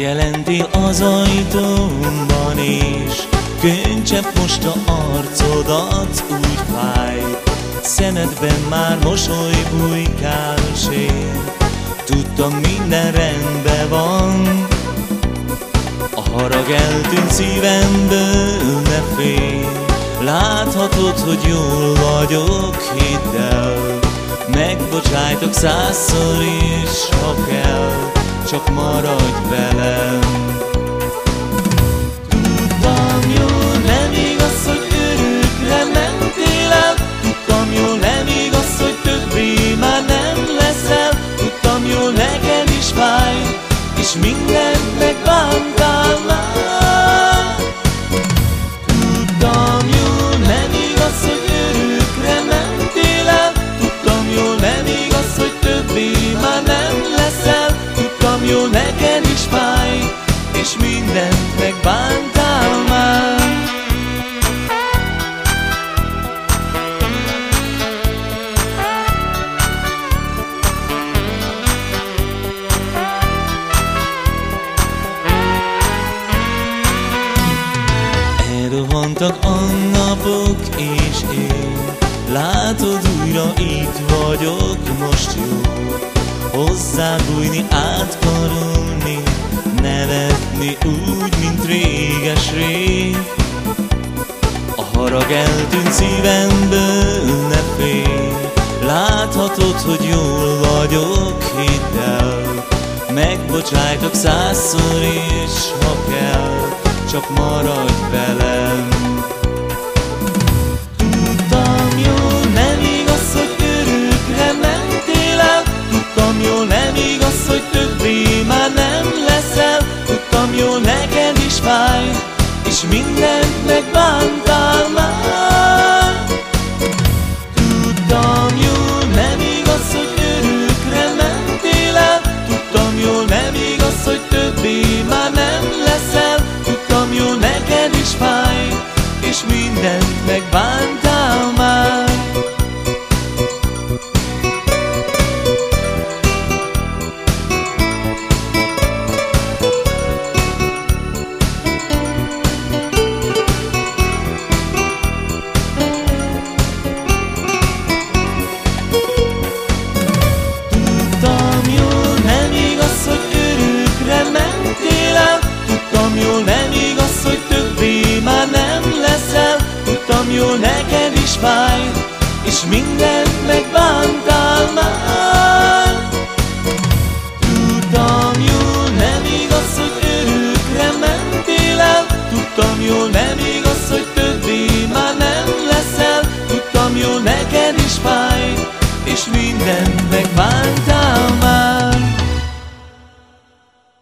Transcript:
Jelenti az ajtómban is. Könycsepp most a arcodat úgy fáj. Szemedben már mosoly bujkál sér. Tudtam minden rendben van. A harag eltűnt szívemből, ne félj. Láthatod, hogy jól vagyok, hidd el. Megbocsájtok százszor is, ha kell Csak maradj velem. Tudtam jól, nem igaz, hogy örökre mentél el. Tudtam jól, nem igaz, hogy többé már nem leszel. Tudtam jól, neked is fáj És mindent Elrohantak a napok és én. Látod újra itt vagyok, most jó. Hozzád bújni, átkarolni Nevetni úgy, mint réges rég A harag eltűnt szívemből, ne félj. Láthatod, hogy jól vagyok, hidd el. Megbocsájtok százszor is, ha kell Csak maradj velem Tudtam jól, nem igaz, hogy többé már nem leszel. Tudtam jól, neked is fáj És mindent megbántál már. Tudtam jól, nem igaz, hogy örökre mentél el. Tudtam jól, nem igaz, hogy többé már nem leszel. Tudtam jól, neked is fáj És mindent Jól, neked is fáj És mindent megbántál már. Tudtam jól, nem igaz, hogy örökre mentél el. Tudtam jól, nem igaz, hogy többé már nem leszel. Tudtam jól, neked is fáj És mindent megbántál már